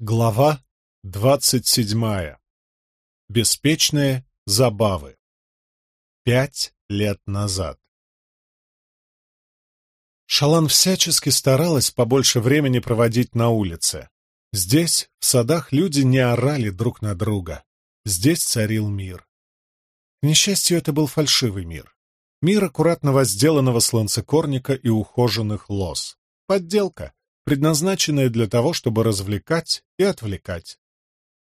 Глава двадцать седьмая. Беспечные забавы. Пять лет назад. Шалан всячески старалась побольше времени проводить на улице. Здесь, в садах, люди не орали друг на друга. Здесь царил мир. К несчастью, это был фальшивый мир. Мир аккуратно возделанного слонцекорника и ухоженных лоз. Подделка — предназначенное для того, чтобы развлекать и отвлекать.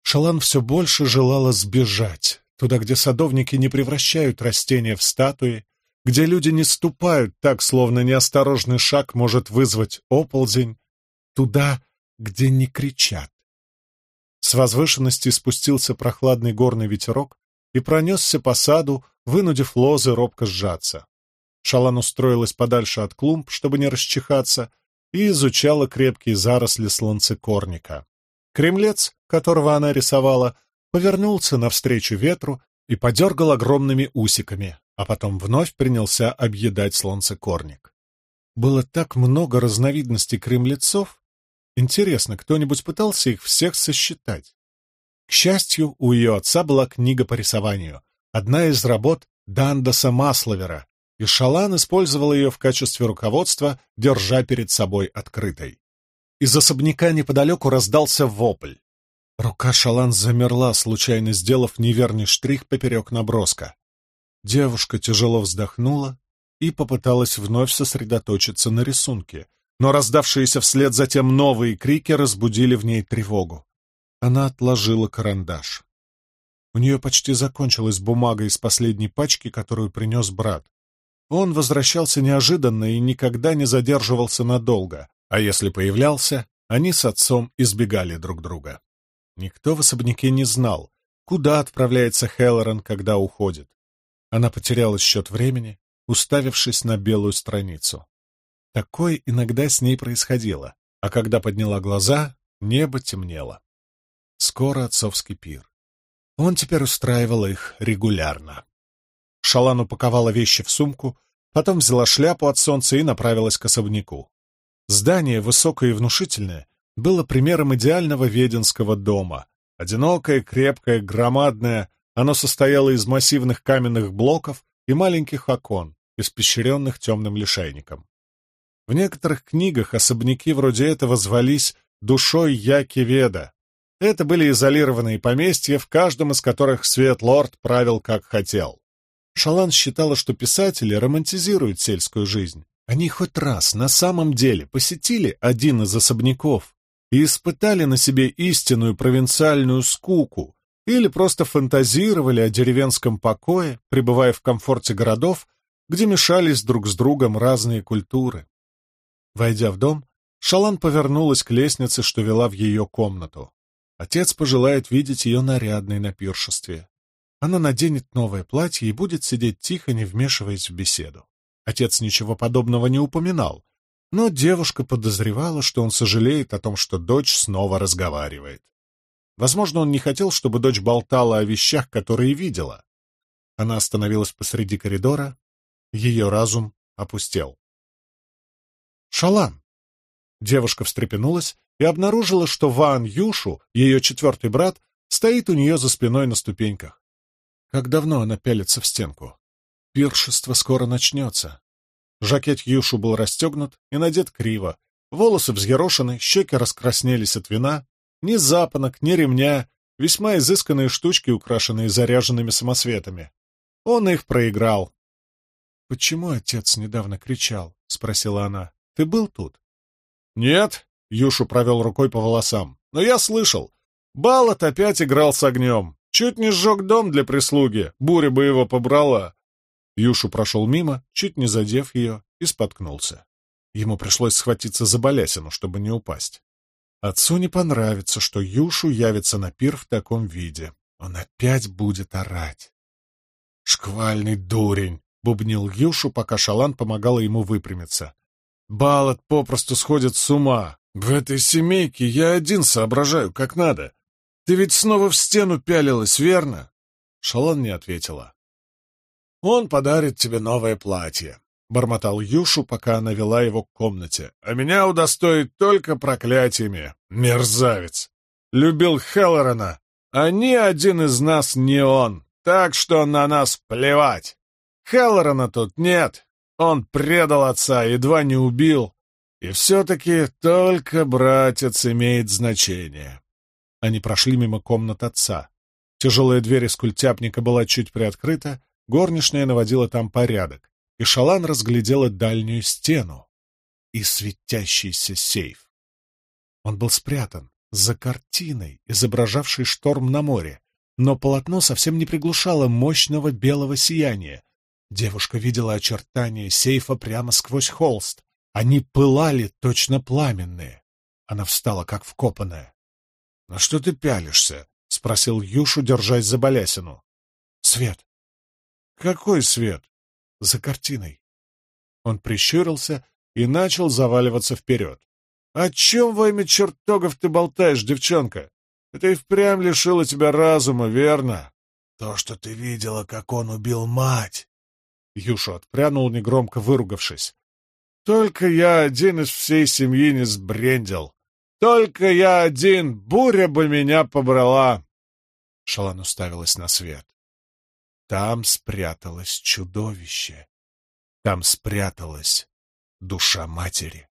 Шалан все больше желала сбежать, туда, где садовники не превращают растения в статуи, где люди не ступают так, словно неосторожный шаг может вызвать оползень, туда, где не кричат. С возвышенности спустился прохладный горный ветерок и пронесся по саду, вынудив лозы робко сжаться. Шалан устроилась подальше от клумб, чтобы не расчихаться, и изучала крепкие заросли слонцекорника. Кремлец, которого она рисовала, повернулся навстречу ветру и подергал огромными усиками, а потом вновь принялся объедать слонцекорник. Было так много разновидностей кремлецов. Интересно, кто-нибудь пытался их всех сосчитать? К счастью, у ее отца была книга по рисованию, одна из работ Дандаса Масловера, и Шалан использовал ее в качестве руководства, держа перед собой открытой. Из особняка неподалеку раздался вопль. Рука Шалан замерла, случайно сделав неверный штрих поперек наброска. Девушка тяжело вздохнула и попыталась вновь сосредоточиться на рисунке, но раздавшиеся вслед затем новые крики разбудили в ней тревогу. Она отложила карандаш. У нее почти закончилась бумага из последней пачки, которую принес брат. Он возвращался неожиданно и никогда не задерживался надолго, а если появлялся, они с отцом избегали друг друга. Никто в особняке не знал, куда отправляется Хеллоран, когда уходит. Она потеряла счет времени, уставившись на белую страницу. Такое иногда с ней происходило, а когда подняла глаза, небо темнело. Скоро отцовский пир. Он теперь устраивал их регулярно. Шалан упаковала вещи в сумку, потом взяла шляпу от солнца и направилась к особняку. Здание, высокое и внушительное, было примером идеального веденского дома. Одинокое, крепкое, громадное, оно состояло из массивных каменных блоков и маленьких окон, испещренных темным лишайником. В некоторых книгах особняки вроде этого звались «душой Яки-Веда». Это были изолированные поместья, в каждом из которых Свет-Лорд правил как хотел. Шалан считала, что писатели романтизируют сельскую жизнь. Они хоть раз на самом деле посетили один из особняков и испытали на себе истинную провинциальную скуку или просто фантазировали о деревенском покое, пребывая в комфорте городов, где мешались друг с другом разные культуры. Войдя в дом, Шалан повернулась к лестнице, что вела в ее комнату. Отец пожелает видеть ее нарядной на пиршестве. Она наденет новое платье и будет сидеть тихо, не вмешиваясь в беседу. Отец ничего подобного не упоминал, но девушка подозревала, что он сожалеет о том, что дочь снова разговаривает. Возможно, он не хотел, чтобы дочь болтала о вещах, которые видела. Она остановилась посреди коридора, ее разум опустел. «Шалан!» Девушка встрепенулась и обнаружила, что Ван Юшу, ее четвертый брат, стоит у нее за спиной на ступеньках. Как давно она пялится в стенку? Пиршество скоро начнется. Жакет Юшу был расстегнут и надет криво. Волосы взъерошены, щеки раскраснелись от вина. Ни запонок, ни ремня, весьма изысканные штучки, украшенные заряженными самосветами. Он их проиграл. «Почему отец недавно кричал?» — спросила она. «Ты был тут?» «Нет», — Юшу провел рукой по волосам. «Но я слышал. Балат опять играл с огнем. Чуть не сжег дом для прислуги, буря бы его побрала. Юшу прошел мимо, чуть не задев ее, и споткнулся. Ему пришлось схватиться за балясину, чтобы не упасть. Отцу не понравится, что Юшу явится на пир в таком виде. Он опять будет орать. «Шквальный дурень!» — бубнил Юшу, пока Шалан помогала ему выпрямиться. «Балат попросту сходит с ума. В этой семейке я один соображаю, как надо. Ты ведь снова в стену пялилась, верно?» Шалон не ответила. «Он подарит тебе новое платье», — бормотал Юшу, пока она вела его к комнате. «А меня удостоит только проклятиями, мерзавец!» любил Хеллорана, а ни один из нас не он, так что на нас плевать. Хеллорана тут нет, он предал отца, едва не убил, и все-таки только братец имеет значение. Они прошли мимо комнат отца. Тяжелая дверь из культяпника была чуть приоткрыта, горничная наводила там порядок, и Шалан разглядела дальнюю стену и светящийся сейф. Он был спрятан за картиной, изображавшей шторм на море, но полотно совсем не приглушало мощного белого сияния. Девушка видела очертания сейфа прямо сквозь холст. Они пылали точно пламенные. Она встала, как вкопанная. — На что ты пялишься? — спросил Юшу, держась за балясину. — Свет. — Какой свет? — За картиной. Он прищурился и начал заваливаться вперед. «О чем во имя чертогов ты болтаешь, девчонка? Это и впрямь лишило тебя разума, верно?» «То, что ты видела, как он убил мать!» Юша отпрянул, негромко выругавшись. «Только я один из всей семьи не сбрендил. Только я один, буря бы меня побрала!» Шалан уставилась на свет. Там спряталось чудовище. Там спряталась душа матери.